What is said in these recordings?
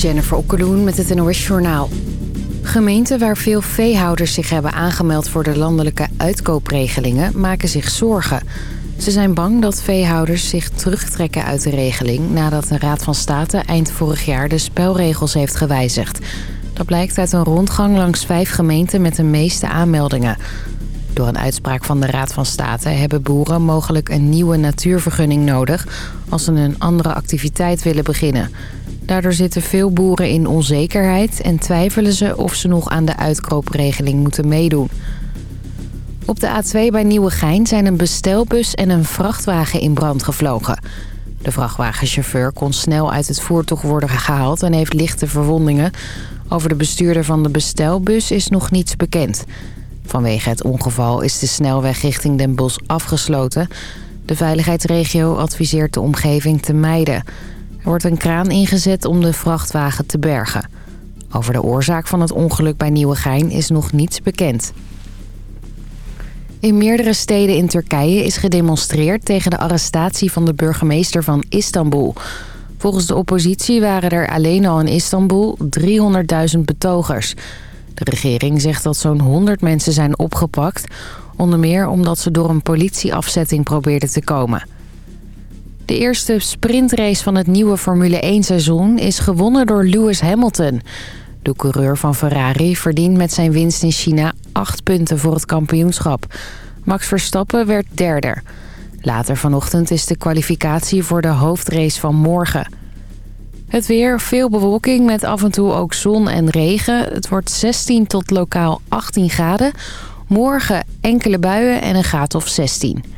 Jennifer Okkeloen met het NOS Journaal. Gemeenten waar veel veehouders zich hebben aangemeld voor de landelijke uitkoopregelingen maken zich zorgen. Ze zijn bang dat veehouders zich terugtrekken uit de regeling... nadat de Raad van State eind vorig jaar de spelregels heeft gewijzigd. Dat blijkt uit een rondgang langs vijf gemeenten met de meeste aanmeldingen. Door een uitspraak van de Raad van State hebben boeren mogelijk een nieuwe natuurvergunning nodig... als ze een andere activiteit willen beginnen... Daardoor zitten veel boeren in onzekerheid en twijfelen ze of ze nog aan de uitkoopregeling moeten meedoen. Op de A2 bij Nieuwegein zijn een bestelbus en een vrachtwagen in brand gevlogen. De vrachtwagenchauffeur kon snel uit het voertuig worden gehaald en heeft lichte verwondingen. Over de bestuurder van de bestelbus is nog niets bekend. Vanwege het ongeval is de snelweg richting Den Bosch afgesloten. De veiligheidsregio adviseert de omgeving te mijden... Er wordt een kraan ingezet om de vrachtwagen te bergen. Over de oorzaak van het ongeluk bij Nieuwegein is nog niets bekend. In meerdere steden in Turkije is gedemonstreerd tegen de arrestatie van de burgemeester van Istanbul. Volgens de oppositie waren er alleen al in Istanbul 300.000 betogers. De regering zegt dat zo'n 100 mensen zijn opgepakt... onder meer omdat ze door een politieafzetting probeerden te komen... De eerste sprintrace van het nieuwe Formule 1-seizoen is gewonnen door Lewis Hamilton. De coureur van Ferrari verdient met zijn winst in China acht punten voor het kampioenschap. Max Verstappen werd derde. Later vanochtend is de kwalificatie voor de hoofdrace van morgen. Het weer, veel bewolking met af en toe ook zon en regen. Het wordt 16 tot lokaal 18 graden. Morgen enkele buien en een graad of 16.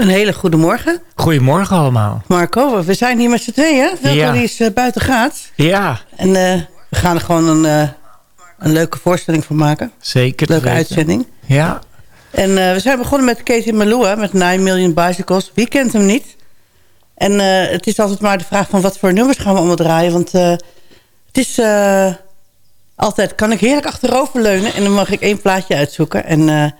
Een hele goede morgen. Goedemorgen allemaal. Marco, we zijn hier met z'n tweeën. Welke Ja. die is eh, buiten gaat. Ja, En eh, we gaan er gewoon een, eh, een leuke voorstelling van maken. zeker. Leuke weten. uitzending. Ja, En we zijn begonnen met Katie Malua met 9 Million Bicycles. Wie kent hem niet? En het is altijd maar de vraag van wat voor nummers gaan we allemaal draaien. Want het is altijd, kan ik heerlijk achteroverleunen en dan mag ik één plaatje uitzoeken. En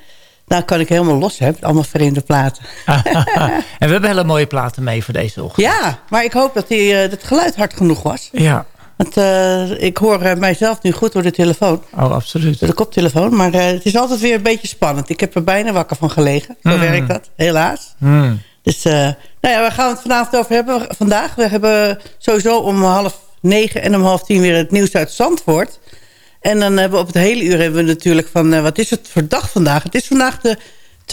nou kan ik helemaal los hebben, allemaal vreemde platen. en we hebben hele mooie platen mee voor deze ochtend. Ja, maar ik hoop dat, die, eh, dat het geluid hard genoeg was. Ja, Want eh, ik hoor eh, mijzelf nu goed door de telefoon. oh, absoluut. Door de koptelefoon. Maar eh, het is altijd weer een beetje spannend. Ik heb er bijna wakker van gelegen. Zo Mm. werkt dat, helaas. Hmm. Dus eh, nou ja, waar gaan we het vanavond over hebben? Vandaag, we hebben sowieso om half negen en om half tien weer het nieuws uit Zandvoort. En dan hebben we op het hele uur hebben we natuurlijk van... eh, wat is het voor dag vandaag? Het is vandaag de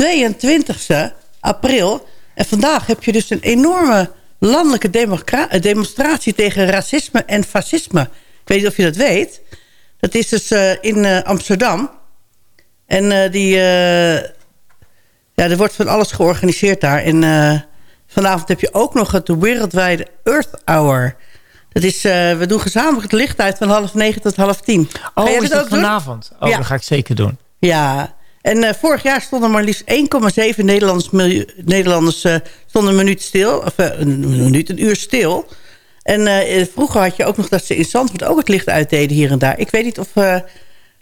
22e april. En vandaag heb je dus een enorme landelijke eh, demonstratie... tegen racisme en fascisme. Ik weet niet of je dat weet. Dat is dus eh, in Amsterdam. En die... ja, er wordt van alles georganiseerd daar. En vanavond heb je ook nog het wereldwijde Earth Hour. Dat is, eh, we doen gezamenlijk het licht uit van half negen tot half tien. Ga Oh, jij is dat doen? vanavond? Oh, Ja. dat ga ik zeker doen. Ja, en eh, vorig jaar stonden maar liefst 1,7 Nederlanders, Nederlanders eh, stonden een minuut stil. Of een minuut, een uur stil. En vroeger had je ook nog dat ze in Zandvoort ook het licht uitdeden hier en daar. Ik weet niet of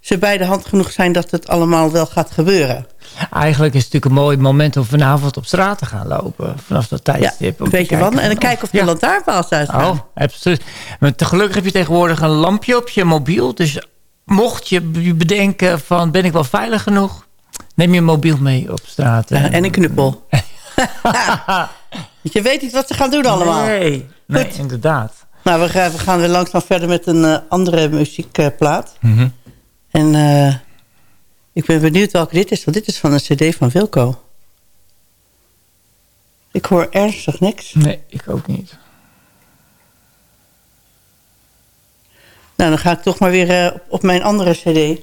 ze bij de hand genoeg zijn dat het allemaal wel gaat gebeuren. Eigenlijk is het natuurlijk een mooi moment om vanavond op straat te gaan lopen. Vanaf dat Ja, tijdstip. te beetje kijken wandelen en dan kijken of de ja. lantaarnpaals uitgaan. Oh, absoluut. Maar gelukkig heb je tegenwoordig een lampje op je mobiel. Dus mocht je bedenken van ben ik wel veilig genoeg... neem je mobiel mee op straat. Ja, en een knuppel. Je weet niet wat ze gaan doen allemaal. Nee, nee Goed. inderdaad. Nou, we gaan, we gaan weer langzaam verder met een eh, andere muziekplaat. Mhm. En eh, ik ben benieuwd welke dit is. Want dit is van een cd van Wilco. Ik hoor ernstig niks. Nee, ik ook niet. Nou, dan ga ik toch maar weer eh, op, op mijn andere cd.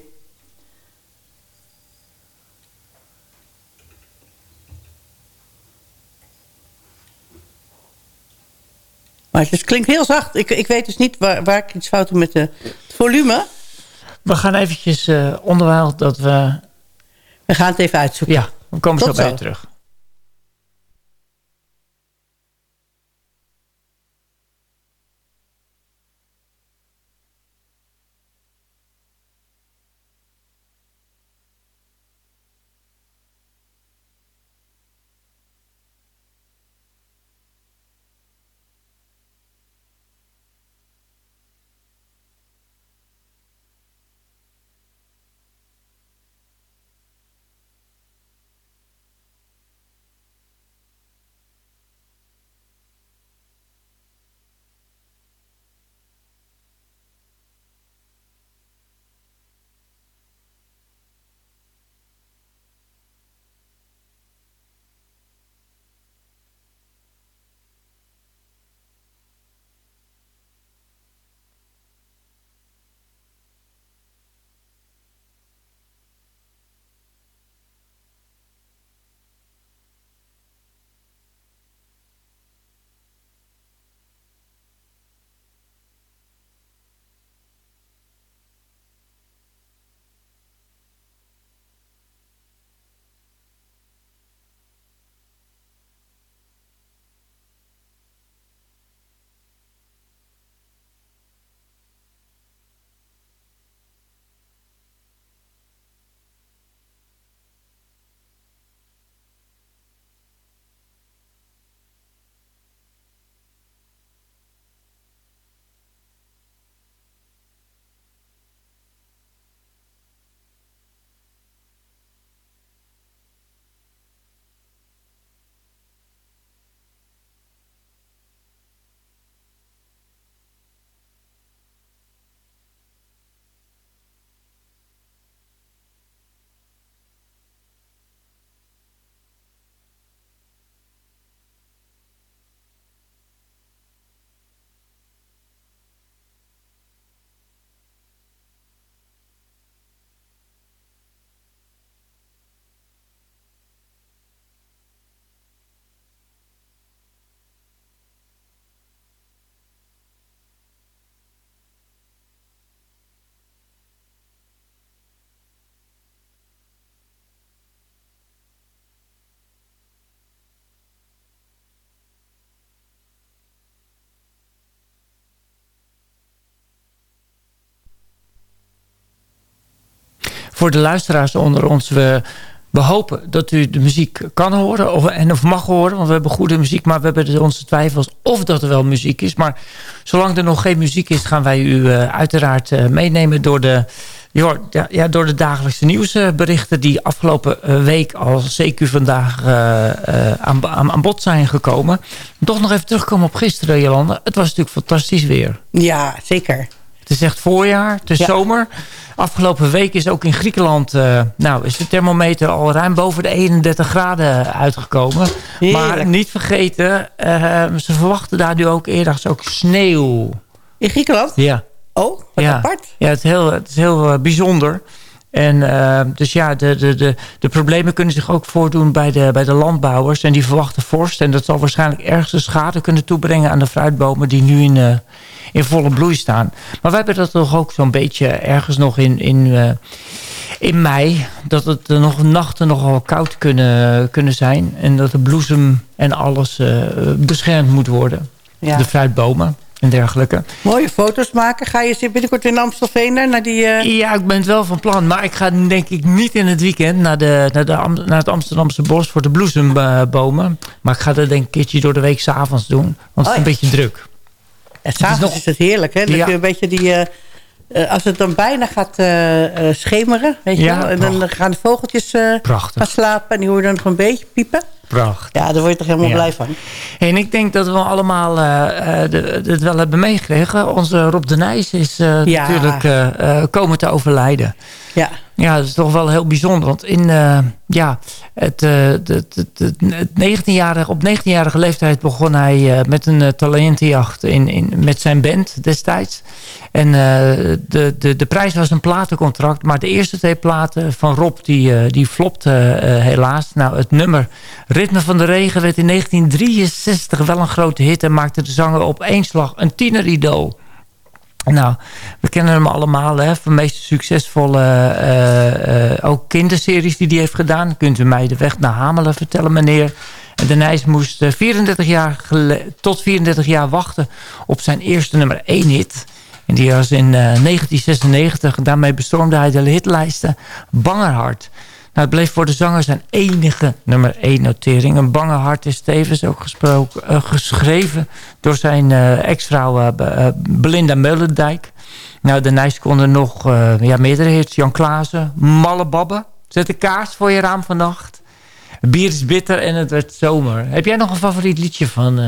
Maar het is- klinkt heel zacht. Ik, ik weet dus niet waar, waar ik iets fout doe met de, het volume. We gaan eventjes uh, onderwijl dat we... We gaan het even uitzoeken. Ja, we komen Tot zo bij je terug. Voor de luisteraars onder ons... We, hopen dat u de muziek kan horen of, en of mag horen. Want we hebben goede muziek, maar we hebben onze twijfels of dat er wel muziek is. Maar zolang er nog geen muziek is, gaan wij u uh, uiteraard uh, meenemen door de, ja, ja, door de dagelijkse nieuwsberichten... die afgelopen week al CQ vandaag aan, aan, aan, bod zijn gekomen. Toch nog even terugkomen op gisteren, Jolanda. Het was natuurlijk fantastisch weer. Ja, zeker. Het is echt voorjaar, het is ja. zomer. Afgelopen week is ook in Griekenland... Uh, nou, is de thermometer al ruim boven de 31 graden uitgekomen. Heerlijk. Maar niet vergeten, uh, ze verwachten daar nu ook eerder ook sneeuw. In Griekenland? Ja. Oh, wat ja. apart. Ja, het is heel, het is heel uh, bijzonder. En uh, dus ja, de, de, de, de problemen kunnen zich ook voordoen bij de, bij de landbouwers. En die verwachten vorst. En dat zal waarschijnlijk ergens de schade kunnen toebrengen aan de fruitbomen die nu in, uh, in volle bloei staan. Maar we hebben dat toch ook zo'n beetje ergens nog in, in, uh, in mei. Dat het nog nachten nogal koud kunnen, kunnen zijn. En dat de bloesem en alles beschermd moet worden. Ja. De fruitbomen en dergelijke. Mooie foto's maken. Ga je binnenkort in Amstelveen naar die... Uh... Ja, ik ben het wel van plan. Maar ik ga denk ik niet in het weekend naar, de, naar, de, naar het Amsterdamse bos voor de bloesembomen. Maar ik ga dat denk ik een keertje door de week s'avonds doen. Want het is een beetje druk. En s'avonds is, nog... is het heerlijk, hè? Dat ja. je een beetje die... Uh, als het dan bijna gaat uh, schemeren, weet je ja, wel. En prachtig. dan gaan de vogeltjes gaan slapen. En die hoor je dan nog een beetje piepen. Prachtig. Ja, daar word je toch helemaal ja. blij van. En ik denk dat we allemaal uh, het wel hebben meegekregen. Onze Rob de Nijs is uh, ja. natuurlijk uh, komen te overlijden. Ja. Ja, dat is toch wel heel bijzonder. Want in, ja, het, het, het, het 19-jarige, op 19-jarige leeftijd begon hij met een talentenjacht in, in, met zijn band destijds. En de, de, de prijs was een platencontract. Maar de eerste twee platen van Rob, die, die flopte helaas. Nou, het nummer Ritme van de Regen werd in 1963 wel een grote hit... en maakte de zanger op één slag een tieneridool. Nou, we kennen hem allemaal, hè, de meest succesvolle uh, uh, ook kinderseries die hij heeft gedaan. Kunt u mij de weg naar Hamelen vertellen, meneer? En de Nijs moest 34 jaar tot 34 jaar wachten op zijn eerste nummer 1 hit. En die was in uh, 1996. Daarmee bestormde hij de hitlijsten Bangerhard. Nou, het bleef voor de zanger zijn enige nummer 1 notering. Een bange hart is tevens ook gesproken, uh, geschreven door zijn uh, ex-vrouw uh, Belinda Meulendijk. Nou, de Nijs konden nog ja, meerdere hits. Jan Klaassen, Malle Babbe. Zet de kaars voor je raam vannacht. Bier is bitter en het werd zomer. Heb jij nog een favoriet liedje van,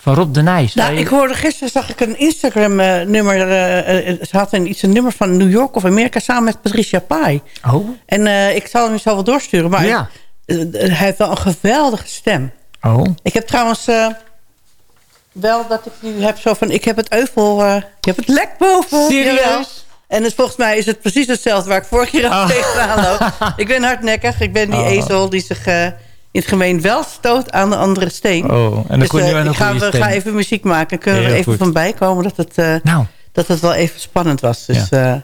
van Rob de Nijs? Nou, ik hoorde gisteren, zag ik een Instagram-nummer. Uh, ze had een, iets een nummer van New York of Amerika samen met Patricia Pai. Oh. En uh, ik zal hem zo wel doorsturen. Maar ja. hij, hij heeft wel een geweldige stem. Oh. Ik heb trouwens wel dat ik nu heb zo van... Ik heb het euvel, ik heb het lek boven. Serieus? En dus volgens mij is het precies hetzelfde waar ik vorig jaar oh. tegenaan loop. Ik ben hardnekkig. Ik ben die oh. ezel die zich in het gemeen wel stoot aan de andere steen. Oh, en dan dus, kon je uh, ik ga, we gaan even muziek maken. Kunnen we er even goed. van bijkomen dat het, uh, nou. dat het wel even spannend was. Dus, ja.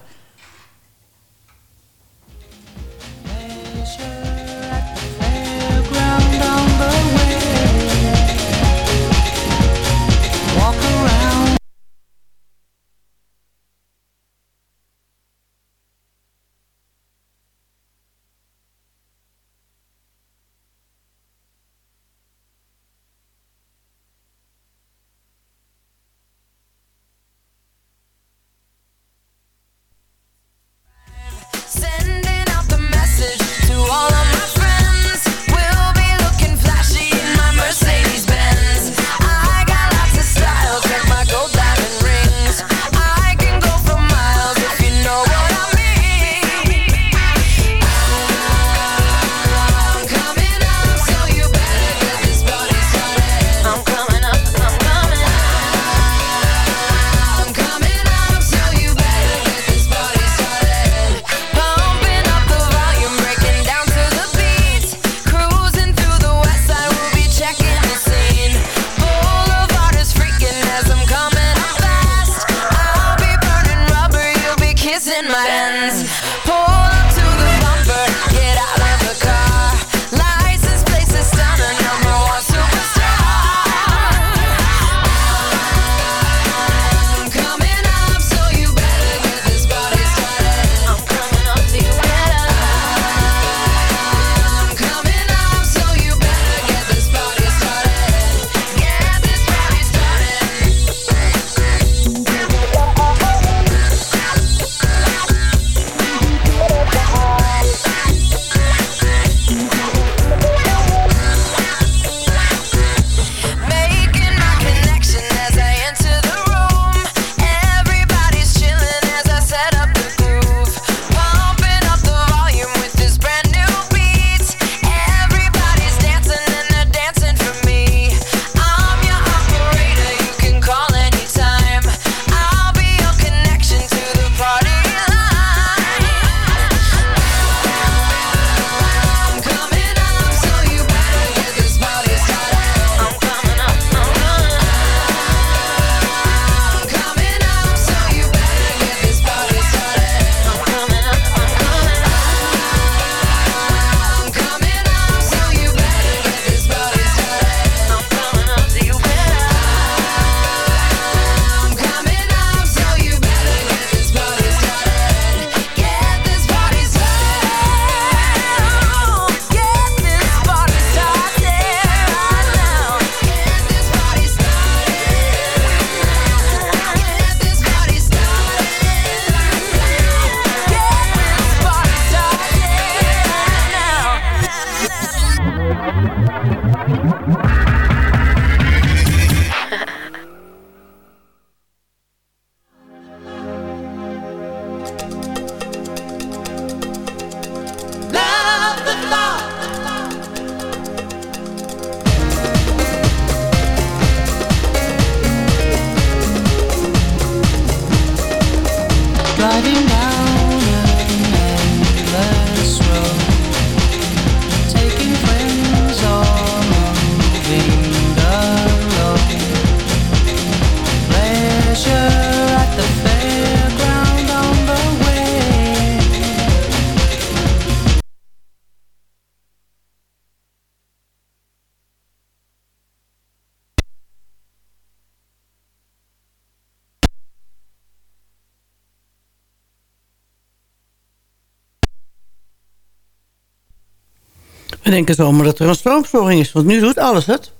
Denken zomaar dat er een stroomstoring is, want nu doet alles het.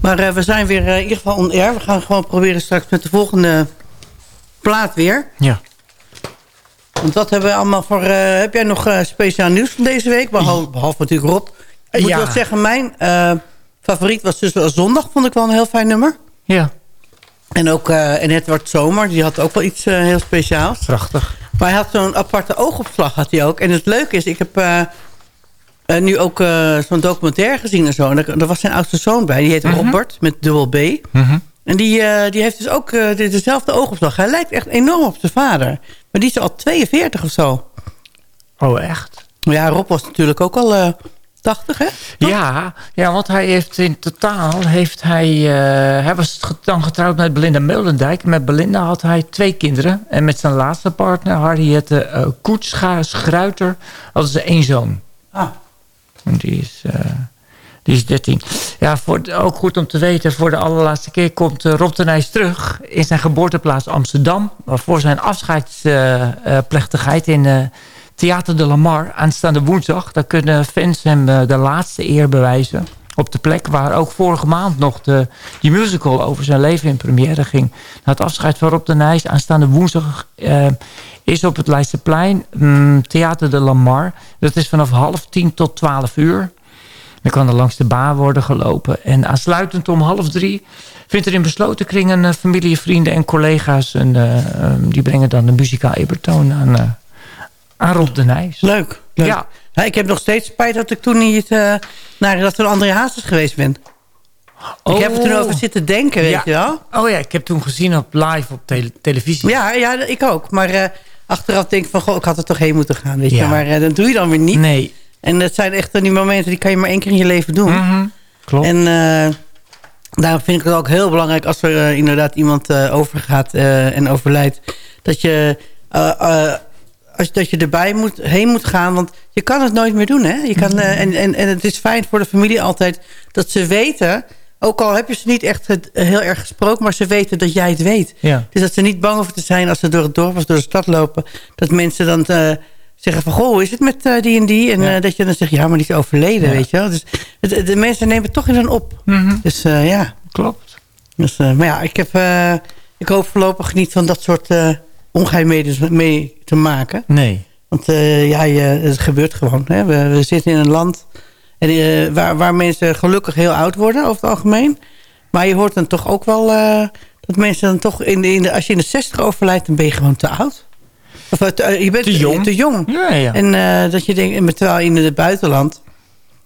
Maar uh, we zijn weer uh, in ieder geval on air. We gaan gewoon proberen straks met de volgende plaat weer. Ja. Want wat hebben we allemaal voor... Uh, heb jij nog speciaal nieuws van deze week? Behalve, behalve natuurlijk Rob. Ik moet ja. wel zeggen, mijn favoriet was dus wel Zondag. Vond ik wel een heel fijn nummer. Ja. En ook en het wordt zomer. Die had ook wel iets heel speciaals. Prachtig. Maar hij had zo'n aparte oogopslag had hij ook. En het leuke is, ik heb uh, nu ook uh, zo'n documentaire gezien en zo. En daar, was zijn oudste zoon bij. Die heet mm -hmm. Robert, met dubbel B. Mm -hmm. En die, uh, die heeft dus ook dezelfde oogopslag. Hij lijkt echt enorm op zijn vader. Maar die is al 42 of zo. Oh, echt? Ja, Rob was natuurlijk ook al 80, hè? Ja, ja, want hij heeft in totaal... Heeft hij, hij was dan getrouwd met Belinda Meulendijk. Met Belinda had hij twee kinderen. En met zijn laatste partner, Harriette Koetscha Schruiter... hadden ze één zoon. Ah. Die is, uh, die is 13. Ja, voor, ook goed om te weten. Voor de allerlaatste keer komt uh, Rob de terug in zijn geboorteplaats Amsterdam. Voor zijn afscheidsplechtigheid uh, in Theater de Lamar aanstaande woensdag. Daar kunnen fans hem de laatste eer bewijzen. Op de plek waar ook vorige maand nog de, die musical over zijn leven in première ging. het afscheid van Rob de Nijs aanstaande woensdag is op het Leidseplein, um, Theater de Lamar. Dat is vanaf half tien tot twaalf uur. Dan kan er langs de baan worden gelopen. En aansluitend om half drie vindt er in besloten kringen uh, familie, vrienden en collega's... En, um, die brengen dan de muzikaal ebertoon aan, aan Rob de Nijs. Leuk. Leuk. Ja. Ik heb nog steeds spijt dat ik toen niet naar dat een André Hazes geweest ben. Oh. Ik heb er toen over zitten denken, weet ja. je wel. Oh ja, ik heb toen gezien op live op tele televisie. Ja, ja, ik ook. Maar achteraf denk ik van, goh, ik had er toch heen moeten gaan. Weet je? Maar uh, dat doe je dan weer niet. Nee. En dat zijn echt die momenten, die kan je maar één keer in je leven doen. Mm -hmm. Klopt. En daarom vind ik het ook heel belangrijk als er inderdaad iemand overgaat en overlijdt. Dat je, als, dat je erbij moet, heen moet gaan. Want je kan het nooit meer doen. Hè? Je kan, en, en, en het is fijn voor de familie altijd dat ze weten ook al heb je ze niet echt heel erg gesproken... maar ze weten dat jij het weet. Ja. Dus dat ze niet bang hoeven te zijn als ze door het dorp of door de stad lopen... dat mensen dan uh, zeggen van... goh, hoe is het met uh, die en die? En ja. uh, dat je dan zegt, ja, maar die is overleden, ja. weet je wel. Dus de, de, mensen nemen het toch in hun op. Mm -hmm. Dus ja. Klopt. Dus, maar ja, ik, heb, ik hoop voorlopig niet van dat soort ongeheimheden mee te maken. Nee. Want ja, je, het gebeurt gewoon. Hè? We, we zitten in een land... En, uh, waar, waar mensen gelukkig heel oud worden over het algemeen. Maar je hoort dan toch ook wel uh, dat mensen dan toch... In de, in de, als je in de 60 overlijdt, dan ben je gewoon te oud. Of je bent te jong. Te jong. Ja, ja. En dat je denkt, terwijl in het buitenland...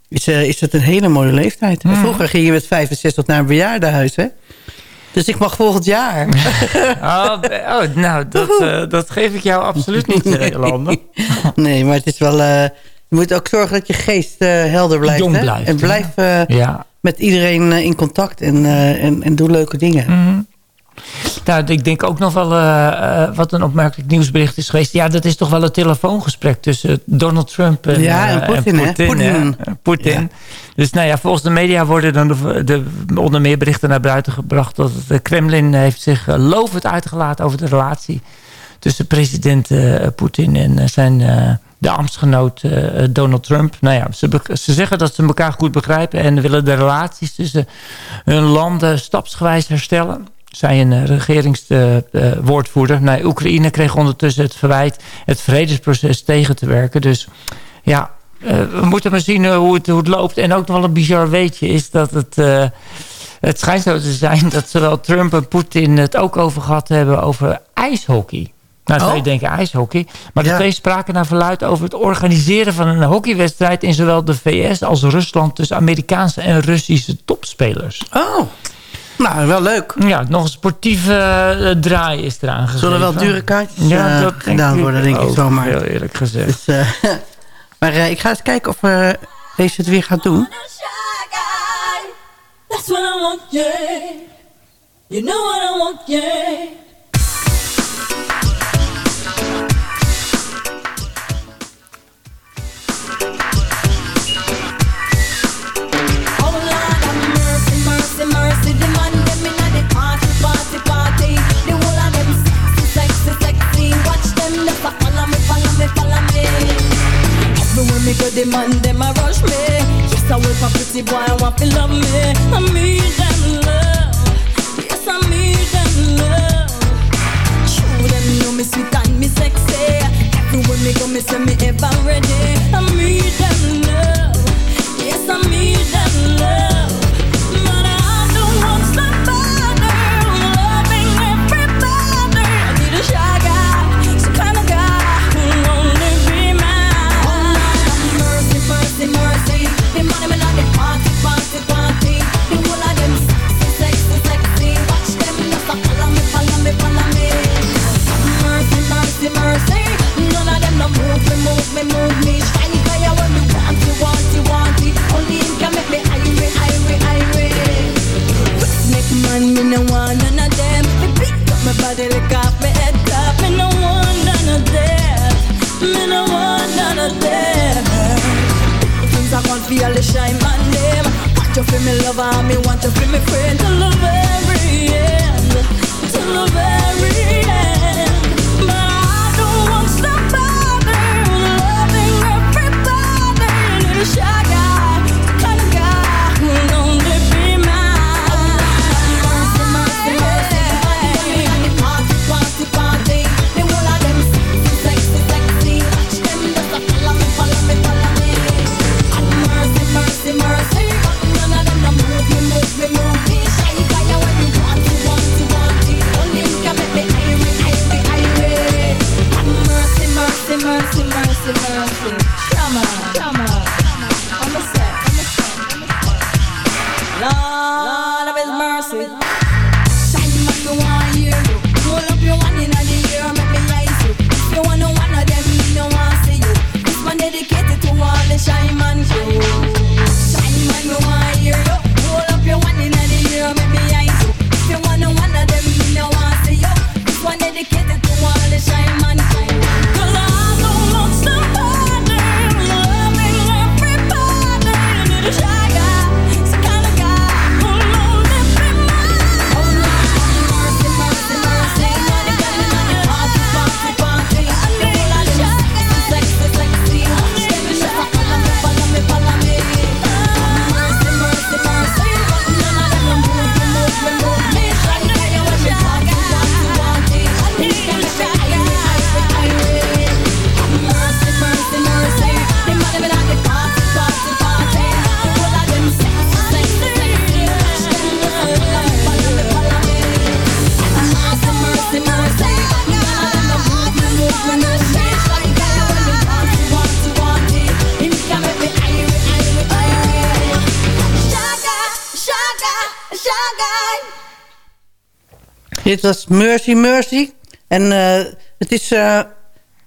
is, is het een hele mooie leeftijd. Mm. Vroeger ging je met 65 naar een bejaardenhuis, hè? Dus ik mag volgend jaar. oh, oh, nou, dat, uh, dat geef ik jou absoluut niet, nee. Jolande. nee, maar het is wel... Uh, je moet ook zorgen dat je geest uh, helder blijft. Jong hè? blijft. En blijf ja. met iedereen in contact en, en, en doe leuke dingen. Mm -hmm. Nou, ik denk ook nog wel uh, wat een opmerkelijk nieuwsbericht is geweest. Ja, dat is toch wel een telefoongesprek tussen Donald Trump en, ja, en Poetin. Uh, Poetin, Poetin. Ja. Dus nou ja, volgens de media worden dan de, de, onder meer berichten naar buiten gebracht... dat de Kremlin heeft zich lovend uitgelaten over de relatie... tussen president uh, Poetin en zijn de ambtsgenoot Donald Trump. Nou ja, ze, ze zeggen dat ze elkaar goed begrijpen... en willen de relaties tussen hun landen stapsgewijs herstellen zei een regeringswoordvoerder. Uh, nou, Oekraïne kreeg ondertussen het verwijt het vredesproces tegen te werken. Dus ja, we moeten maar zien hoe, het, hoe het loopt. En ook nog wel een bizar weetje is dat het... het schijnt zo te zijn dat zowel Trump en Poetin het ook over gehad hebben over ijshockey. Nou, zou je oh. denken ijshockey. Maar de ja. twee spraken naar verluid over het organiseren van een hockeywedstrijd... in zowel de VS als Rusland tussen Amerikaanse en Russische topspelers. Oh. Nou, wel leuk. Ja, nog een sportieve uh, draai is eraan gegeven. Zullen wel dure kaartjes ja, dat uh, gedaan worden, denk ik zomaar. Heel eerlijk gezegd. Dus, uh, maar ik ga eens kijken of deze het weer gaat doen. That's what I want, yeah. You know what I want, yeah. Me go demand them a rush me Yes, I will for pretty boy, I want to love me. I need them love. Yes, I need them love. True, them know me sweet and me sexy. Everywhere me go, me say me ever ready. I need them love. Yes, I need None of them no move me, move me, move me. Shine fire when want it, want want it. Only him can make me me no want none of them. Up my body. Me no want none of them. Me no want none of them. Things I can't feel the. Want you me lover, me want you me friend Dit was Mercy Mercy. En eh, het is eh,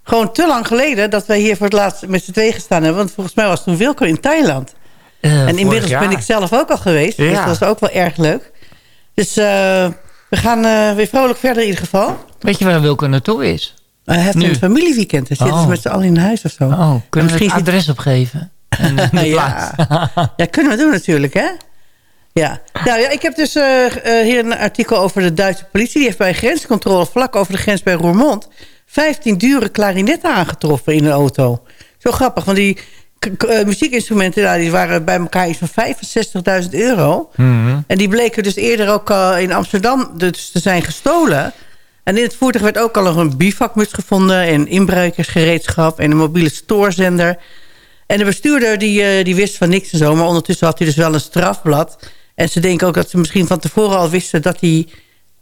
gewoon te lang geleden dat wij hier voor het laatst met z'n tweeën gestaan hebben. Want volgens mij was toen Wilco in Thailand. Eh, en inmiddels ben ik zelf ook al geweest. Dus dat was ook wel erg leuk. Dus we gaan weer vrolijk verder in ieder geval. Weet je waar Wilco naartoe is? Hij heeft Nu. een familieweekend. Zitten ze Oh. met z'n allen in huis of zo. Oh, kunnen we misschien het adres opgeven? En de ja. ja, kunnen we doen natuurlijk, hè? Ja. Nou ja, ik heb dus eh, eh, hier een artikel over de Duitse politie. Die heeft bij een grenscontrole vlak over de grens bij Roermond... 15 dure klarinetten aangetroffen in een auto. Zo grappig, want die eh, muziekinstrumenten... nou, die waren bij elkaar iets van 65.000 euro. Mhm. En die bleken dus eerder ook in Amsterdam dus te zijn gestolen... En in het voertuig werd ook al nog een bivakmuts gevonden... en inbruikersgereedschap en een mobiele stoorzender. En de bestuurder die, die wist van niks en zo... maar ondertussen had hij dus wel een strafblad. En ze denken ook dat ze misschien van tevoren al wisten... dat die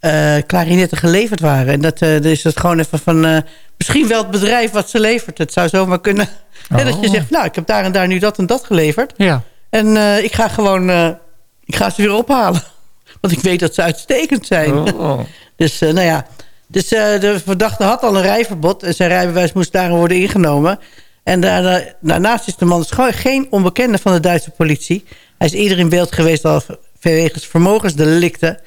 eh klarinetten geleverd waren. En dat, eh, dan is het gewoon even van... eh, misschien wel het bedrijf wat ze levert. Het zou zomaar kunnen... Dat je Oh. zegt, nou, ik heb daar en daar nu dat en dat geleverd. Ja. En ik ga gewoon... ik ga ze weer ophalen. Want ik weet dat ze uitstekend zijn. Oh. Dus nou ja, dus, de verdachte had al een rijverbod... en zijn rijbewijs moest daarom worden ingenomen. En daarna, daarnaast is de man dus geen onbekende van de Duitse politie. Hij is eerder in beeld geweest al vanwege vermogensdelicten.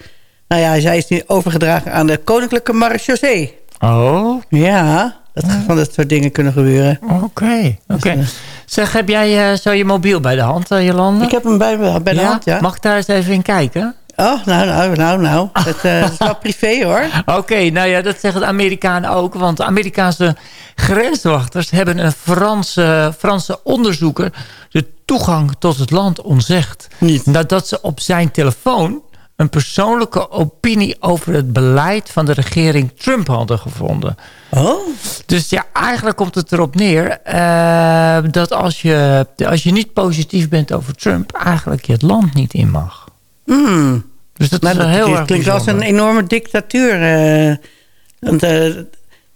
Nou ja, zij is nu overgedragen aan de Koninklijke Marechaussee. Oh, Ja, dat van dat soort dingen kunnen gebeuren. oké. oké. eh, Zeg, heb jij eh, zo je mobiel bij de hand, eh, Jolanda? Ik heb hem bij, bij de ja? hand, ja. Mag ik daar eens even in kijken? Oh, nou, nou, nou, nou. Dat, eh, dat is wel privé hoor. Oké, nou ja, dat zeggen de Amerikanen ook. Want de Amerikaanse grenswachters hebben een Franse, Franse onderzoeker... de toegang tot het land ontzegd. Niet. Nadat ze op zijn telefoon een persoonlijke opinie... over het beleid van de regering Trump hadden gevonden. Oh, Dus ja, eigenlijk komt het erop neer... eh, dat als je, als je niet positief bent over Trump... eigenlijk je het land niet in mag. mm. Dus dat heel klinkt, als een enorme dictatuur. eh. want, eh,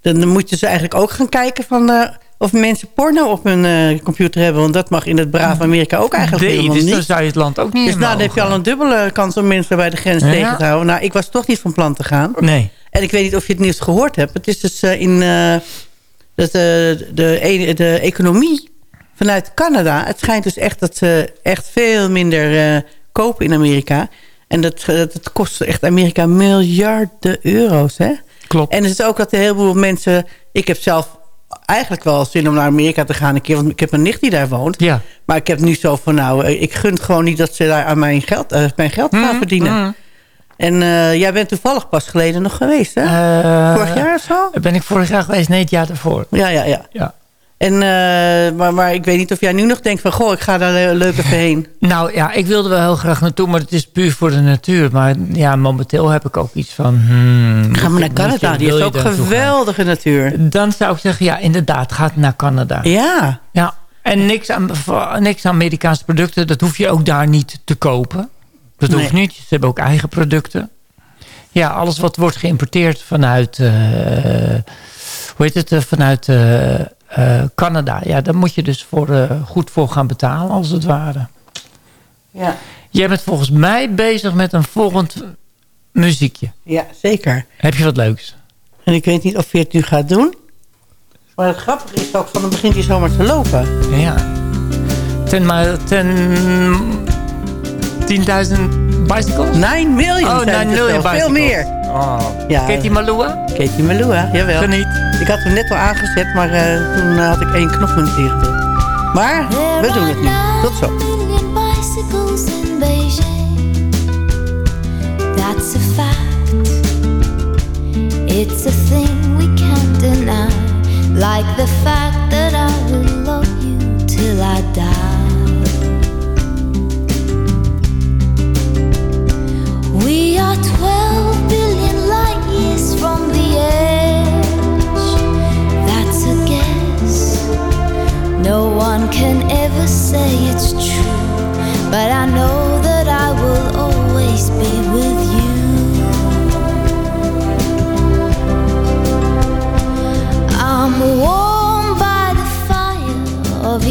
dan, dan moeten ze eigenlijk ook gaan kijken van, eh, of mensen porno op hun computer hebben. Want dat mag in het brave Amerika ook eigenlijk Nee, helemaal dus dan niet. zou je het land ook niet Dus nou, dan heb je al een dubbele kans om mensen bij de grens Ja. tegen te houden. Nou, ik was toch niet van plan te gaan. Nee. En ik weet niet of je het nieuws gehoord hebt. Het is dus in dat, de, e- de economie vanuit Canada. Het schijnt dus echt dat ze echt veel minder kopen in Amerika. En dat, eh, dat kost echt Amerika miljarden euro's. Hè? Klopt. En het is ook dat een heleboel mensen... Ik heb zelf eigenlijk wel zin om naar Amerika te gaan een keer. Want ik heb een nicht die daar woont. Ja. Maar ik heb nu zo van, nou, eh, ik gun gewoon niet dat ze daar aan mijn geld, eh, mijn geld gaan verdienen. En eh, jij bent toevallig pas geleden nog geweest, hè? Vorig jaar of zo? Ben ik vorig jaar geweest? Nee, het jaar daarvoor. Ja, ja, ja. Ja. En, eh, maar, maar ik weet niet of jij nu nog denkt van... goh, ik ga daar le- leuk even heen. Nou ja, ik wilde wel heel graag naartoe, maar het is puur voor de natuur. Maar ja, momenteel heb ik ook iets van... Hmm, Ga maar naar je- Canada, die je ook geweldige natuur. Dan zou ik zeggen, ja, inderdaad, ga naar Canada. Ja, Ja, en niks aan, niks aan Amerikaanse producten, dat hoef je ook daar niet te kopen. Dat Nee. hoeft niet, ze hebben ook eigen producten. Ja, alles wat wordt geïmporteerd vanuit, eh, hoe heet het, eh, vanuit eh, Canada. Ja, daar moet je dus voor, eh, goed voor gaan betalen, als het ware. ja. Jij bent volgens mij bezig met een volgend muziekje. ja, zeker. Heb je wat leuks? En ik weet niet of je het nu gaat doen. Maar het grappige is ook van, dan begint hij zomaar te lopen. Ja. Ten, maar ten 10.000 bicycles? 9 miljoen Oh, zijn 9 het er miljoen. Veel meer. Oh. Ja. Katie Malua? Katie Melua, jawel. Geniet. Ik had hem net al aangezet, maar eh, toen eh, had ik één knop ingedrukt. Maar we doen het nu. Tot zo. million bicycles in Beijing. That's a fact. It's a thing we can't deny. Like the fact that I will love you till I die.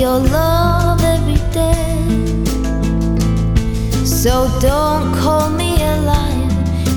Your love every day. So don't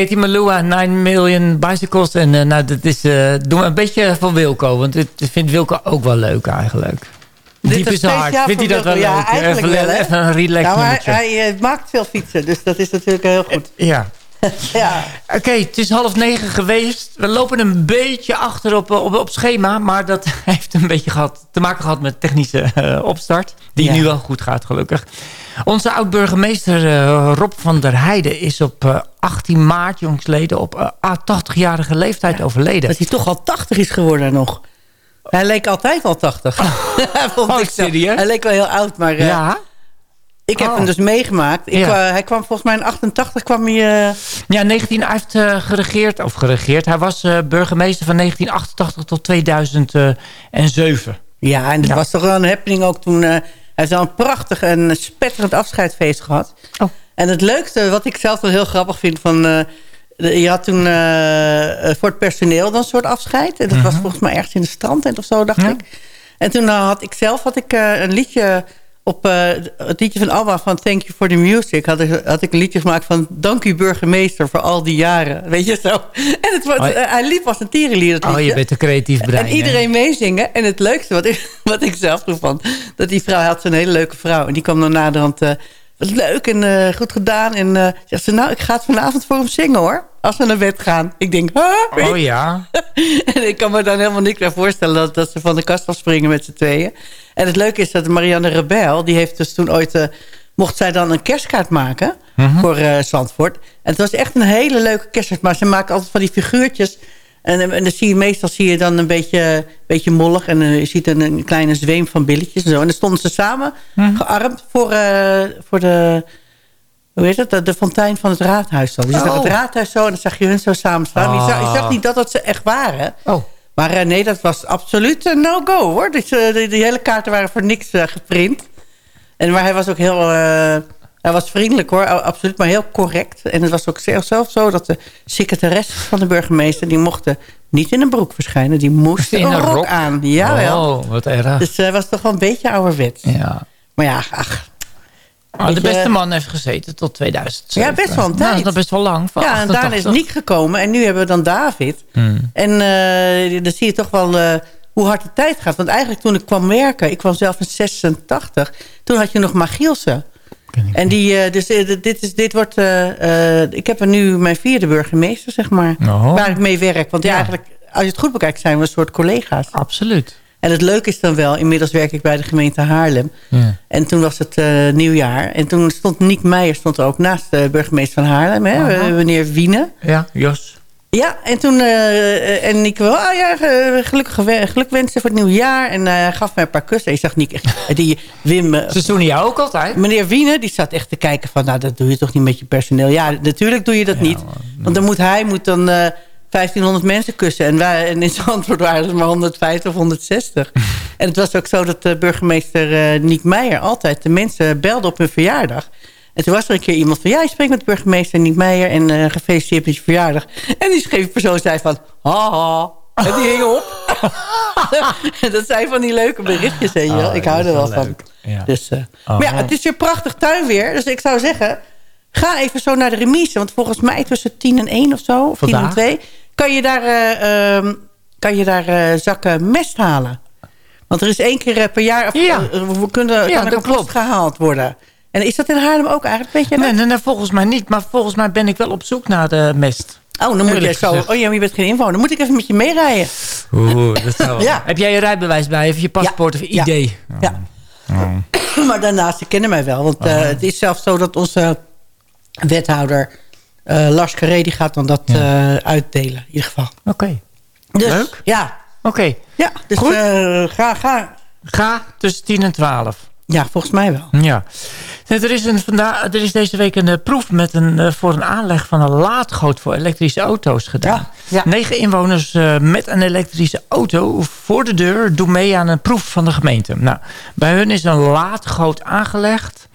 Katie Malua, 9 Million Bicycles. En eh, nou, dat is, eh doen we een beetje van Wilco. Want dit vindt Wilco ook wel leuk eigenlijk. Dit Diep is speciaal Vindt hij dat wel leuk? Eigenlijk even, wel, hè? even een relax Ja, maar nummertje. hij eh, maakt veel fietsen, dus dat is natuurlijk heel goed. Ja. Ja. Oké, het is half negen geweest. We lopen een beetje achter op, op, op schema. Maar dat heeft een beetje gehad, te maken gehad met technische eh, opstart. Die Ja. nu wel goed gaat, gelukkig. Onze oud-burgemeester eh, Rob van der Heijden is op eh, 18 maart jongsleden op eh, 80-jarige leeftijd overleden. Dat hij toch al 80 is geworden nog. Hij leek altijd al 80. Vond Oh, ik zo. serieus? Hij leek wel heel oud, maar eh, ja? Ik heb Oh. hem dus meegemaakt. Ik, Ja. eh, hij kwam volgens mij in 88 kwam hij... eh, Ja, 19, hij heeft eh, geregeerd, of geregeerd. Hij was burgemeester van 1988 tot 2007. ja, en dat Ja. was toch wel een happening ook toen... hij heeft wel een prachtig en spetterend afscheidsfeest gehad. Oh. En het leukste, wat ik zelf wel heel grappig vind van... je had toen voor het personeel dan een soort afscheid. En dat was volgens mij ergens in de strandtent of zo, dacht Mhm. Ja. ik. En toen had ik zelf had ik, een liedje op eh, het liedje van Alba van Thank You for the Music. Had ik, had ik een liedje gemaakt van Dank u burgemeester voor al die jaren. Weet je zo. En het was, Oh, eh, hij liep als een tierenlier. dat Oh, je bent een creatief brein. En iedereen meezingen. En het leukste wat ik, wat ik zelf toen vond... dat die vrouw had zo'n hele leuke vrouw. En die kwam dan naderhand... eh wat leuk en eh, goed gedaan. En eh zegt ze, nou, ik ga het vanavond voor hem zingen hoor. Als we naar bed gaan. Ik denk, huh? Oh ja. En ik kan me dan helemaal niks meer voorstellen... Dat, dat ze van de kast afspringen met z'n tweeën. En het leuke is dat Marianne Rebel... die heeft dus toen ooit... eh, mocht zij dan een kerstkaart maken voor eh, Zandvoort. En het was echt een hele leuke kerstkaart. Maar ze maken altijd van die figuurtjes... En, en dan zie je, meestal zie je dan een beetje, beetje mollig. En eh, je ziet een, een kleine zweem van billetjes en zo. En dan stonden ze samen, gearmd, voor, eh, voor de... Hoe heet het? De, de fontein van het raadhuis. Dus je zag Oh. het raadhuis zo en dan zag je hun zo samen staan. Je, zag, je zag niet dat dat ze echt waren. Oh. Maar eh, nee, dat was absoluut een no-go hoor. Dus, eh, die, die hele kaarten waren voor niks eh, geprint. En, maar hij was ook heel... eh, hij was vriendelijk hoor, absoluut, maar heel correct. En het was ook zelf zo dat de secretaresses van de burgemeester... die mochten niet in een broek verschijnen. Die moesten In een, een rok, rok? aan. Jawel. Oh, wat erg. Dus hij was toch wel een beetje ouderwets. Ja. Maar ja, ach. Maar de beste man heeft gezeten tot 2007. Ja, best wel een Nou, tijd. dat is best wel lang. Van Ja, en daarna is 88. Niek gekomen. En nu hebben we dan David. Hmm. En eh, dan zie je toch wel eh, hoe hard de tijd gaat. Want eigenlijk toen ik kwam werken... Ik kwam zelf in 86. Toen had je nog Magielsen. En die, eh, dus eh, dit, is, dit wordt... eh, ik heb er nu mijn vierde burgemeester, zeg maar. Oh. Waar ik mee werk. Want ja. Eigenlijk, als je het goed bekijkt, zijn we een soort collega's. Absoluut. En het leuke is dan wel... Inmiddels werk ik bij de gemeente Haarlem. Ja. En toen was het nieuwjaar. En toen stond Niek Meijer stond er ook naast de burgemeester van Haarlem. Hè, meneer Wiene. Ja, Jos. Ja, en toen... eh, en Niek wel, ah ja, eh, gelukkig gelukwensen voor het nieuwe jaar. En eh, hij gaf mij een paar kussen. Ik zag Niek, echt, die Wim... eh, Ze doen jou ook altijd. Meneer Wiene, die zat echt te kijken van... nou, dat doe je toch niet met je personeel? Ja, natuurlijk doe je dat niet. Want dan moet hij moet dan eh 1500 mensen kussen. En, wij, en in Zandvoort waren het maar 150 of 160. en het was ook zo dat de burgemeester eh Niek Meijer... altijd de mensen belde op hun verjaardag. En toen was er een keer iemand van... ja, je spreekt met burgemeester Niek Meijer... en eh, gefeliciteerd met je verjaardag. En die schreef persoon zei van... haha. En die hing op. dat zijn van die leuke berichtjes, wel. Oh, ik hou er wel van. Ja. Dus, eh, Oh. maar ja, het is weer prachtig tuinweer. Dus ik zou zeggen, ga even zo naar de remise. Want volgens mij tussen 10 en 1 of zo, of 10 en Vandaag? 2... kan je daar, eh, ehm, kan je daar zakken mest halen. Want er is één keer per jaar... Of, Ja. we kunnen, Ja, kan er dat klopt. gehaald worden. En is dat in Haarlem ook eigenlijk? Weet je? Nee, nee, nee, volgens mij niet. Maar volgens mij ben ik wel op zoek naar de mest. Oh, dan moet je Eerlijk zo... Oh ja, maar je bent geen inwoner. Dan moet ik even met je meerijden. Oeh, dat zou... Ja. Heb jij je rijbewijs bij? Of je paspoort Ja. of ID? Ja. Oh. maar daarnaast, ze kennen mij wel. Want eh, het is zelfs zo dat onze wethouder... eh Lars Carré, die gaat dan dat eh, uitdelen. In ieder geval. Oké. Dus, Leuk. Ja, Oké. ja dus Goed. eh, ga, ga. Ga tussen 10 en 12. Ja, volgens mij wel. Ja. Er is, een, er is deze week een eh, proef met een, eh, voor een aanleg van een laadgoot voor elektrische auto's gedaan. Ja, ja. Negen inwoners eh, met een elektrische auto voor de deur doen mee aan een proef van de gemeente. Nou, bij hun is een laadgoot aangelegd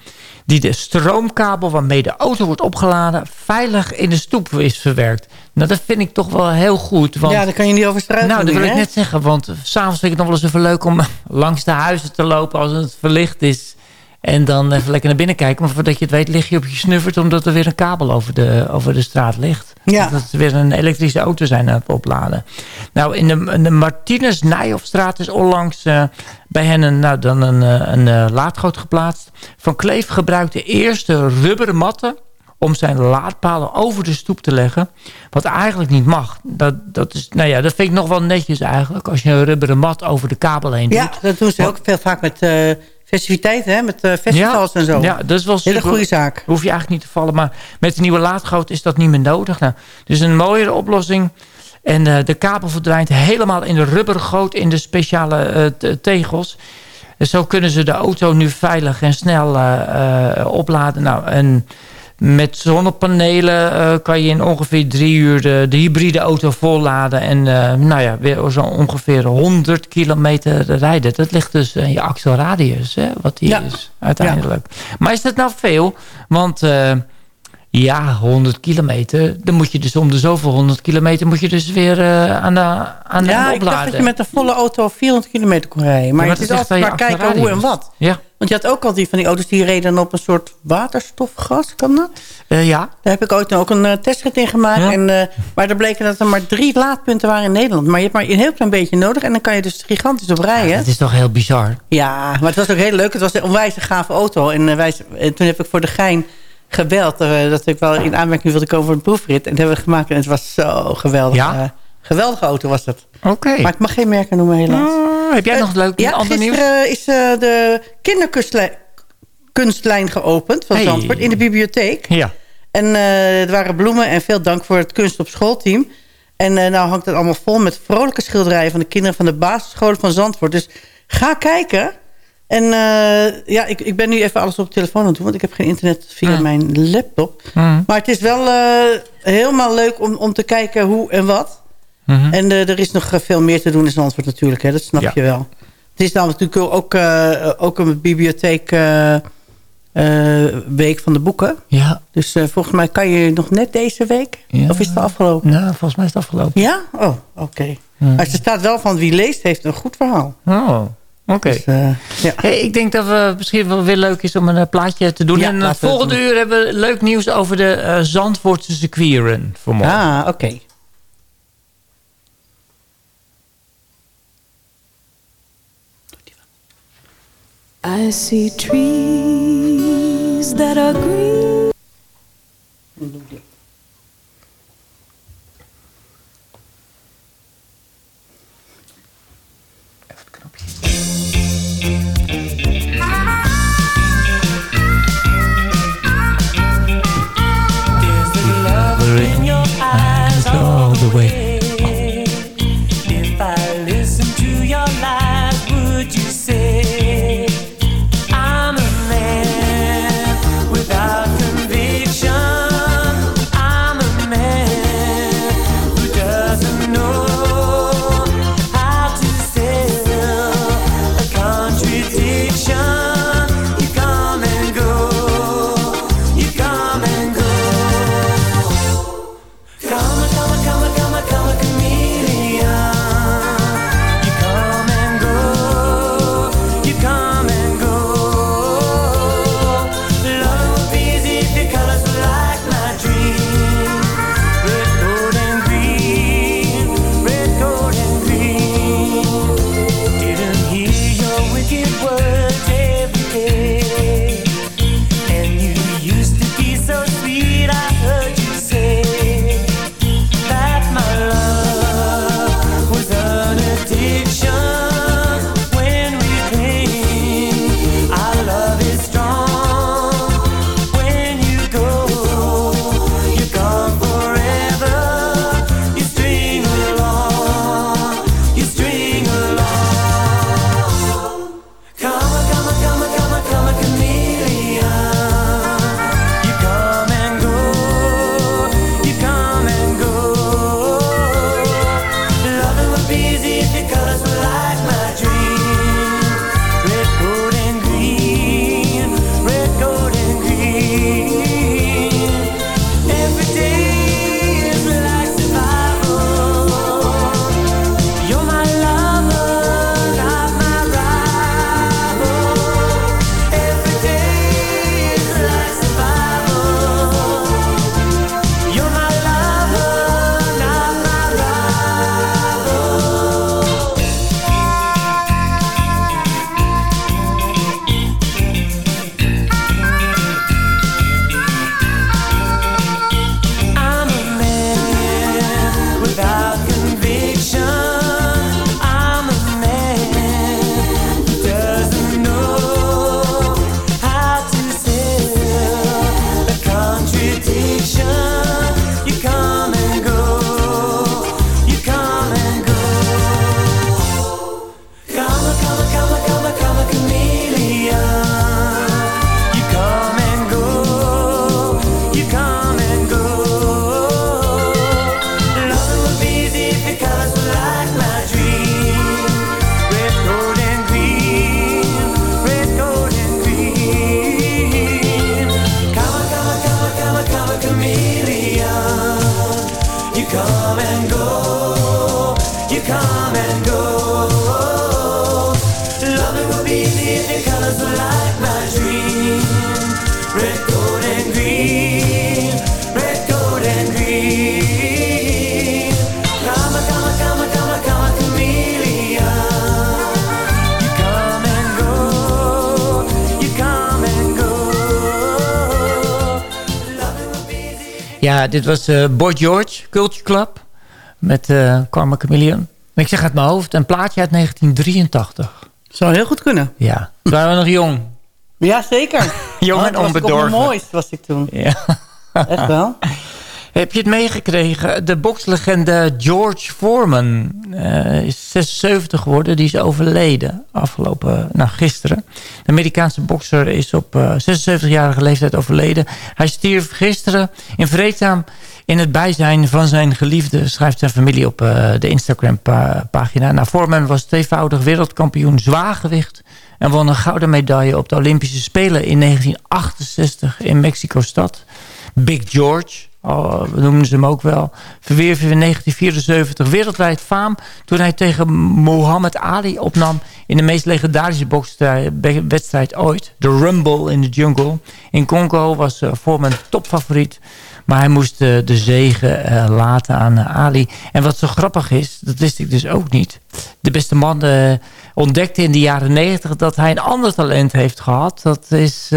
die de stroomkabel waarmee de auto wordt opgeladen veilig in de stoep is verwerkt. Nou, dat vind ik toch wel heel goed. Want ja, dan kan je niet over nou, dat wil ik hè? net zeggen. Want s'avonds vind ik het nog wel eens even leuk om langs de huizen te lopen als het verlicht is. En dan even lekker naar binnen kijken. Maar voordat je het weet lig je op je snuffert... omdat er weer een kabel over de, over de straat ligt. Ja. Dat ze weer een elektrische auto zijn aan het opladen. Nou, in de, in de Martinus Nijhoffstraat is onlangs eh, bij hen een, nou, dan een, eh, een, eh, laadgoot geplaatst. Van Kleef gebruikte eerste rubberen matten om zijn laadpalen over de stoep te leggen. Wat eigenlijk niet mag. Dat, dat, is, nou ja, dat vind ik nog wel netjes eigenlijk. Als je een rubberen mat over de kabel heen doet. Ja, dat doen ze ook veel vaak met eh, festiviteiten, hè? met eh, festivals en zo. Ja, dat is wel Hele super. goede zaak. Hoef je eigenlijk niet te vallen. Maar met de nieuwe laadgoot is dat niet meer nodig. Nou, dus een mooiere oplossing. En eh, de kabel verdwijnt helemaal in de rubbergoot in de speciale t- tegels. Zo kunnen ze de auto nu veilig en snel opladen. Nou, en met zonnepanelen eh, kan je in ongeveer drie uur de, de hybride auto volladen. En eh, nou ja, weer zo ongeveer 100 kilometer rijden. Dat ligt dus in je axelradius, hè, wat die Ja. is uiteindelijk. Maar is dat nou veel? Want eh, ja, 100 kilometer. Dan moet je dus om de zoveel 100 kilometer moet je dus weer aan de, aan de Ja, ik dacht dat je met een volle auto 400 kilometer kon rijden. Maar Ja, het is altijd maar kijken hoe en wat. Ja, Want je had ook al die van die auto's die reden op een soort waterstofgas, kan dat? Eh, ja. Daar heb ik ooit ook een uh, testrit in gemaakt. Ja. En, uh, maar er bleken dat er maar drie laadpunten waren in Nederland. Maar je hebt maar een heel klein beetje nodig. En dan kan je dus gigantisch op rijden. Dat is toch heel bizar. Ja, maar het was ook heel leuk. Het was een onwijs gave auto. En, wij, en toen heb ik voor de gein gebeld. Dat ik wel in aanmerking wilde komen voor een proefrit. En dat hebben we gemaakt. En het was zo geweldig. Ja? Geweldige auto was dat. Oké. Okay. Maar ik mag geen merken noemen helaas. Uh, heb jij nog leuk ja, ander nieuws? gisteren is uh, de kinderkunstlijn geopend van hey. Zandvoort in de bibliotheek. Ja. En uh, er waren bloemen en veel dank voor het kunst op schoolteam. En uh, nou hangt het allemaal vol met vrolijke schilderijen... van de kinderen van de basisscholen van Zandvoort. Dus ga kijken. En uh, ja, ik, ik ben nu even alles op de telefoon aan het doen... want ik heb geen internet via mm. mijn laptop. Mm. Maar het is wel helemaal leuk om, om te kijken hoe en wat. Mhm. Mm -hmm. En er is nog veel meer te doen in Zandvoort natuurlijk. Hè? Dat snap ja. je wel. Het is namelijk natuurlijk ook, ook een bibliotheek... Uh, week van de boeken. Ja. Dus uh, volgens mij kan je nog net deze week? Ja. Of is het afgelopen? Ja, volgens mij is het afgelopen. Ja? Oh, oké. Okay. Ja. Maar er staat wel van wie leest heeft een goed verhaal. Oh, oké. Okay. Dus, uh, ja. hey, ik denk dat het misschien wel weer leuk is om een plaatje te doen. Ja, en volgende uur hebben we leuk nieuws over de Zandvoortse circuitrun voor morgen. Ah, oké. Okay. I see trees that are green. Ja, dit was eh Boy George, Culture Club. Met eh Karma Chameleon. Ik zeg uit mijn hoofd, een plaatje uit 1983. Zou heel goed kunnen. Ja, toen waren we nog jong. Ja, zeker. Jong Oh, en toen was ik op onbedorven. was ik toen. Ja. Echt wel. Heb je het meegekregen? De bokslegende George Foreman eh, is 76 geworden. Die is overleden afgelopen, nou gisteren. De Amerikaanse bokser is op eh, 76-jarige leeftijd overleden. Hij stierf gisteren in vreedzaam in het bijzijn van zijn geliefde, schrijft zijn familie op eh, de Instagram-pagina. Nou, Foreman was tweevoudig wereldkampioen zwaargewicht en won een gouden medaille op de Olympische Spelen in 1968 in Mexico-stad. Big George, oh, we noemen ze hem ook wel, verwierf in 1974 wereldwijd faam toen hij tegen Muhammad Ali opnam in de meest legendarische bokswedstrijd ooit, de Rumble in the Jungle. In Congo was uh, Foreman topfavoriet, maar hij moest uh, de zegen uh, laten aan Ali. En wat zo grappig is, dat wist ik dus ook niet. De beste man ontdekte in de jaren 90 dat hij een ander talent heeft gehad. Dat is...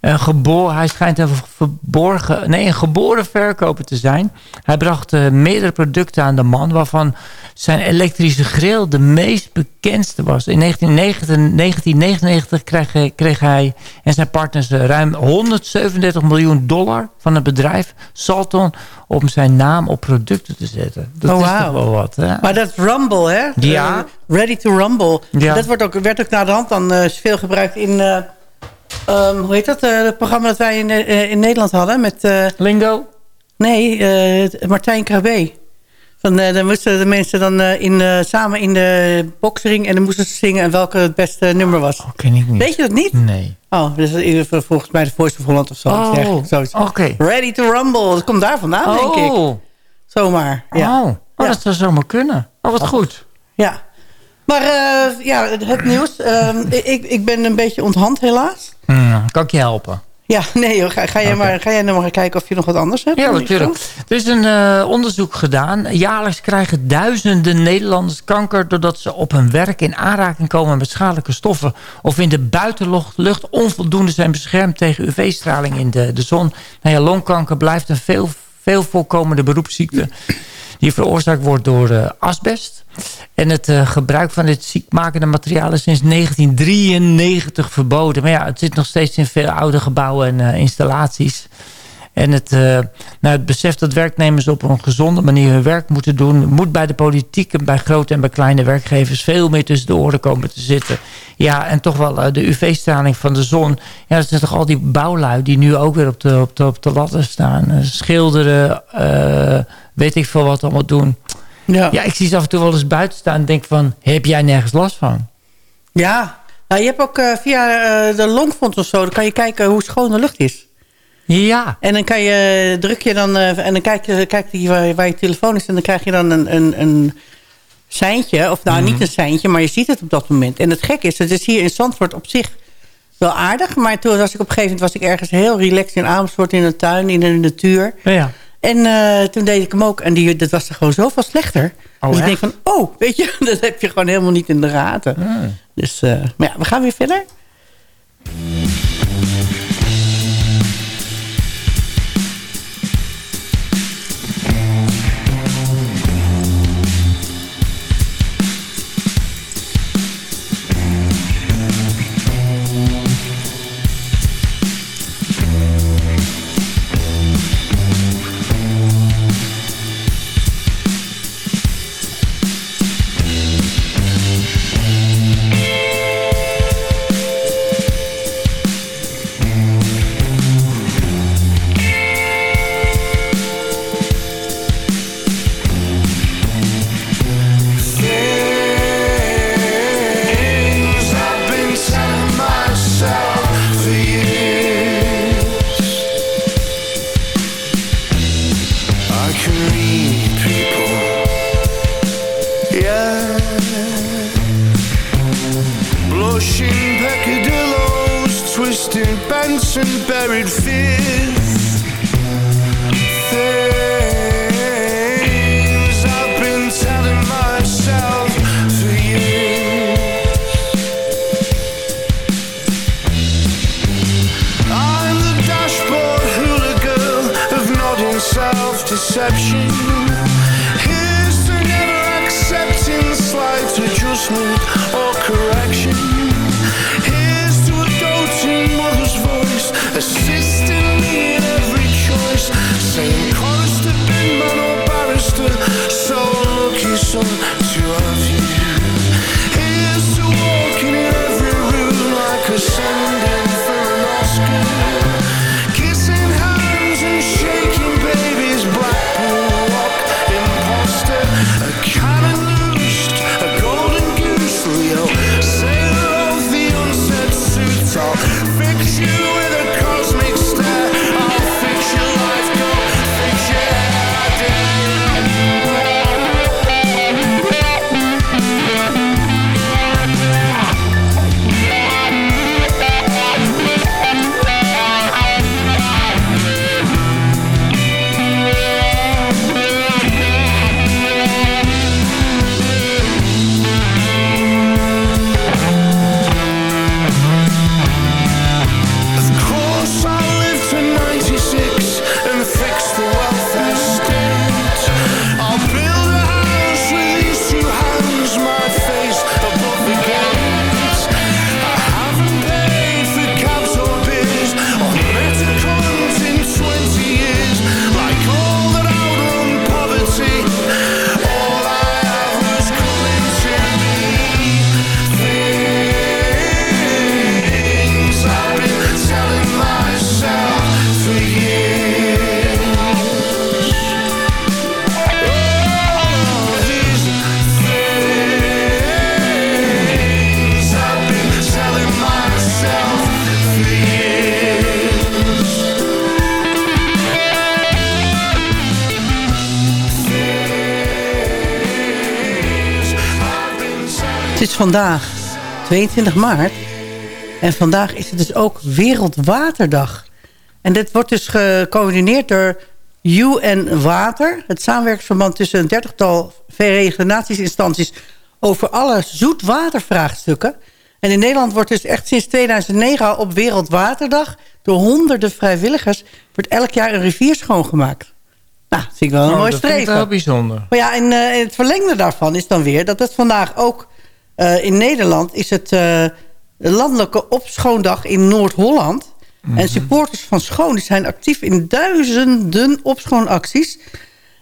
Een hij schijnt een verborgen, nee, een geboren verkoper te zijn. Hij bracht uh, meerdere producten aan de man, waarvan zijn elektrische grill de meest bekendste was. In 1999, 1999 kreeg, hij, kreeg hij en zijn partners ruim 137 miljoen dollar van het bedrijf Salton om zijn naam op producten te zetten. Dat oh, is wow. toch wel wat, hè? Maar dat is Rumble, hè? Ja. Uh, ready to Rumble. Ja. Dat wordt ook, werd ook naar de hand dan uh, veel gebruikt in... Um, hoe heet dat? Uh, het programma dat wij in, uh, in Nederland hadden met... Uh, Lingo? Nee, Martijn KB. Van, dan moesten de mensen dan in, samen in de boksering... en dan moesten ze zingen welke het beste nummer was. Oh, ken ik niet. Weet je dat niet? Nee. Oh, dat is volgens mij de Voice of Holland of zo. Oh, oké. Okay. Ready to Rumble. Dat komt daar vandaan, oh. denk ik. Zomaar, ja. Oh, oh ja. dat zou zomaar kunnen. Oh, wat goed. Ja. Maar uh, ja, het nieuws. Uh, ik, ik ben een beetje onthand helaas. Mm, kan ik je helpen? Ja, nee joh. Ga, ga, jij, okay. maar, ga jij nou maar kijken of je nog wat anders hebt? Ja, natuurlijk. Er is een uh, onderzoek gedaan. Jaarlijks krijgen duizenden Nederlanders kanker... doordat ze op hun werk in aanraking komen met schadelijke stoffen... of in de buitenlucht onvoldoende zijn beschermd tegen UV-straling in de, de zon. Nou ja, longkanker blijft een veel, veel voorkomende beroepsziekte... die veroorzaakt wordt door uh, asbest... En het uh, gebruik van dit ziekmakende materiaal is sinds 1993 verboden. Maar ja, het zit nog steeds in veel oude gebouwen en uh, installaties. En het, uh, nou, het besef dat werknemers op een gezonde manier hun werk moeten doen... moet bij de politiek en bij grote en bij kleine werkgevers... veel meer tussen de oren komen te zitten. Ja, en toch wel de UV-straling van de zon. Ja, dat zijn toch al die bouwlui die nu ook weer op de, op de, op de latten staan. schilderen, weet ik veel wat allemaal doen... Ja. ja, ik zie ze af en toe wel eens buiten staan en denk van... heb jij nergens last van? Ja, nou, je hebt ook uh, via uh, de Longfonds of zo... dan kan je kijken hoe schoon de lucht is. Ja. En dan kan je, druk je dan... Uh, en dan kijk je, kijk je waar, waar, je telefoon is... en dan krijg je dan een, een, een seintje. Of nou, mm -hmm. niet een seintje, maar je ziet het op dat moment. En het gek is, het is hier in Zandvoort op zich wel aardig... maar toen was ik op een gegeven moment was ik ergens heel relaxed in Amersfoort... in een tuin, in de natuur... Ja. En uh, toen deed ik hem ook. En die, dat was er gewoon zoveel slechter. Oh, dus ik denk van, oh, weet je, dat heb je gewoon helemaal niet in de gaten. Hmm. Dus, uh, maar ja, we gaan weer verder. Vandaag 22 maart. En vandaag is het dus ook Wereldwaterdag. En dit wordt dus gecoördineerd door UN Water. Het samenwerkingsverband tussen een dertigtal Verenigde Naties instanties... over alle zoetwatervraagstukken. En in Nederland wordt dus echt sinds 2009 al op Wereldwaterdag... door honderden vrijwilligers wordt elk jaar een rivier schoongemaakt. Nou, dat vind ik wel een Oh, mooi dat vind ik streven. wel bijzonder. Maar ja, en eh, het verlengde daarvan is dan weer... dat het vandaag ook eh, in Nederland is het eh, landelijke opschoondag in Noord-Holland. En supporters van Schoon zijn actief in duizenden opschoonacties.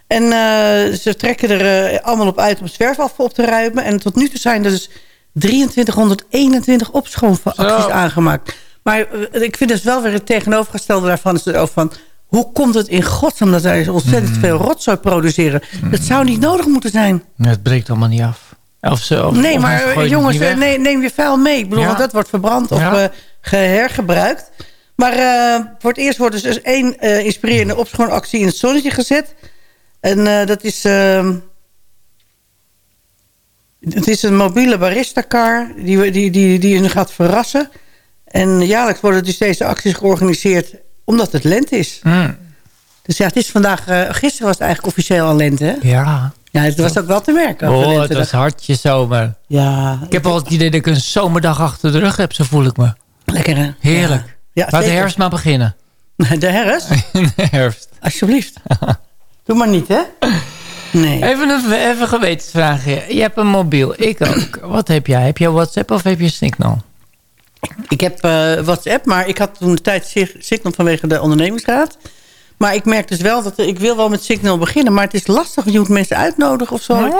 En eh, ze trekken er allemaal op uit om zwerfafval op te ruimen. En tot nu toe zijn er dus 2321 opschoonacties Zo. aangemaakt. Maar ik vind dus wel weer het tegenovergestelde daarvan... is het ook van, hoe komt het in godsnaam dat wij ontzettend veel rotzooi produceren? Dat zou niet nodig moeten zijn. Het breekt allemaal niet af. Of ze, of, Nee, maar eh, jongens, eh, nee, neem je vuil mee. Ik bedoel, want dat wordt verbrand of Ja. eh, gehergebruikt. Maar eh, voor het eerst wordt dus, dus één eh, inspirerende opschoonactie in het zonnetje gezet. En dat is... ehm, het is een mobiele barista-car die, we- die, die, die je gaat verrassen. En jaarlijks worden dus deze acties georganiseerd omdat het lente is. Mm, Dus ja, het is vandaag... gisteren was het eigenlijk officieel al lente, hè? ja. Ja, het was ook wel te merken. Oh, het was hartje zomer. Ja, Ik heb al het idee dat ik een zomerdag achter de rug heb. Zo voel ik me. lekker hè? Heerlijk. Ja, ja Laat de herfst maar beginnen. De herfst? De herfst. Alsjeblieft. Doe maar niet, hè? Nee. Even een even gewetensvraagje. Je hebt een mobiel. Ik ook. Wat heb jij? Heb je WhatsApp of heb je Signal? Ik heb eh, WhatsApp, maar ik had toen de tijd Sig- Signal vanwege de ondernemingsraad. Maar ik merk dus wel dat ik wil wel met Signal beginnen, maar het is lastig. Je moet mensen uitnodigen of zo.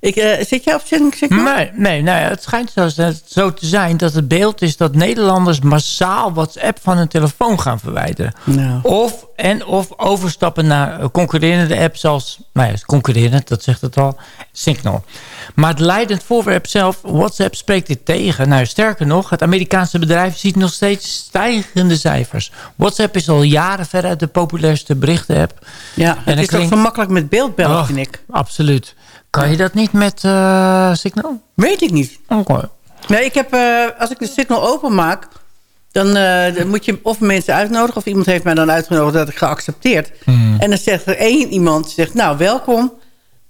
Ik, eh, zit jij op Signal? Nee, nee nou ja, het schijnt zo, zo te zijn dat het beeld is dat Nederlanders massaal WhatsApp van hun telefoon gaan verwijderen. Nou. Of, en of overstappen naar concurrerende apps zoals, nou ja, concurrerend, dat zegt het al, Signal. Maar het leidend voorwerp zelf, WhatsApp, spreekt dit tegen. Nou, sterker nog, het Amerikaanse bedrijf ziet nog steeds stijgende cijfers. WhatsApp is al jaren veruit de populairste berichtenapp. Ja, En het is toch klinkt- zo makkelijk met beeldbellen, Oh, vind ik. Absoluut. Kan je dat niet met eh, Signal? Weet ik niet. Oké. Nee, ik heb, eh, als ik de Signal openmaak... Dan, eh, dan moet je of mensen uitnodigen... of iemand heeft mij dan uitgenodigd dat ik geaccepteerd. Hmm. En dan zegt er één iemand, die zegt, nou, welkom.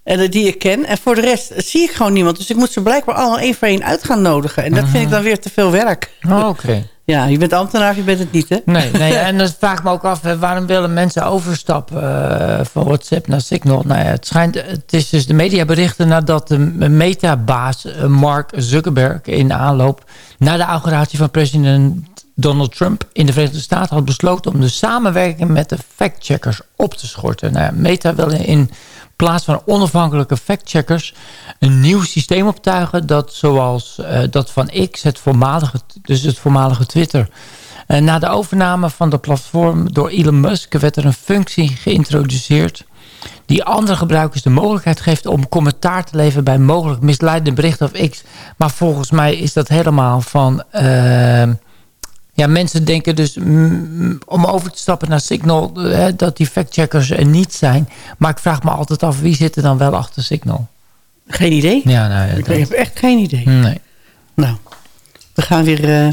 En die ik ken. En voor de rest zie ik gewoon niemand. Dus ik moet ze blijkbaar allemaal één voor één uit gaan nodigen. En dat vind ik dan weer te veel werk. Oh, Oké. Ja, je bent ambtenaar, je bent het niet, hè? Nee, nee, en dan vraag ik me ook af, waarom willen mensen overstappen eh, van WhatsApp naar Signal? Nou ja, het, schijnt, het is dus de mediaberichten nadat de metabaas eh, Mark Zuckerberg in aanloop naar de inauguratie van president Donald Trump in de Verenigde Staten had besloten om de samenwerking met de factcheckers op te schorten. Nou ja, Meta wil in plaats van onafhankelijke factcheckers een nieuw systeem optuigen dat zoals eh, dat van X, het voormalige, dus het voormalige Twitter, eh, na de overname van de platform door Elon Musk werd er een functie geïntroduceerd die andere gebruikers de mogelijkheid geeft om commentaar te leveren bij mogelijk misleidende berichten of X. Maar volgens mij is dat helemaal van... eh, ja, mensen denken dus mm, om over te stappen naar Signal... eh, dat die factcheckers er niet zijn. Maar ik vraag me altijd af, wie zit er dan wel achter Signal? Geen idee. Ja, nou ja, Ik dat- heb echt geen idee. Nee. Nou, we gaan weer... eh,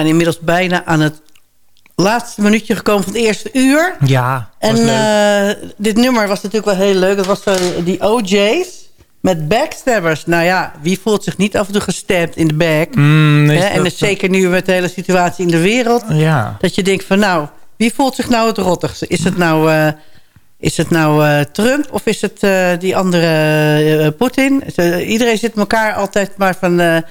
zijn inmiddels bijna aan het laatste minuutje gekomen van het eerste uur. Ja, En eh, dit nummer was natuurlijk wel heel leuk. Het was eh, die OJ's met backstabbers. Nou ja, wie voelt zich niet af en toe gestemd in de back? Mm, Hè, en dat- dus zeker nu met de hele situatie in de wereld. Ja. Dat je denkt van nou, wie voelt zich nou het rottigste? Is het nou, eh, is het nou Trump of is het die andere Poetin? Iedereen zit elkaar altijd maar van...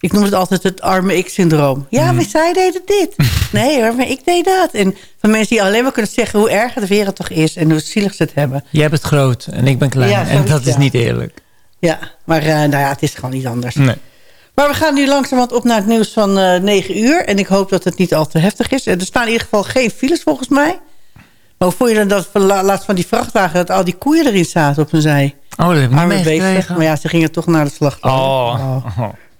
ik noem het altijd het arme ik-syndroom. Ja, maar zij deden dit. Nee hoor, maar ik deed dat. En van mensen die alleen maar kunnen zeggen... hoe erg de wereld toch is en hoe zielig ze het hebben. Jij bent groot en ik ben klein. Ja, en dat is niet eerlijk. Ja, maar eh, nou ja, het is gewoon niet anders. Nee. Maar we gaan nu langzamerhand op naar het nieuws van eh 9 uur. En ik hoop dat het niet al te heftig is. Er staan in ieder geval geen files volgens mij. Maar hoe vond je dan dat laatst van die vrachtwagen... dat al die koeien erin zaten op hun zij? Oh, dat heb ik niet meegekregen. Maar ja, ze gingen toch naar de slag. Oh.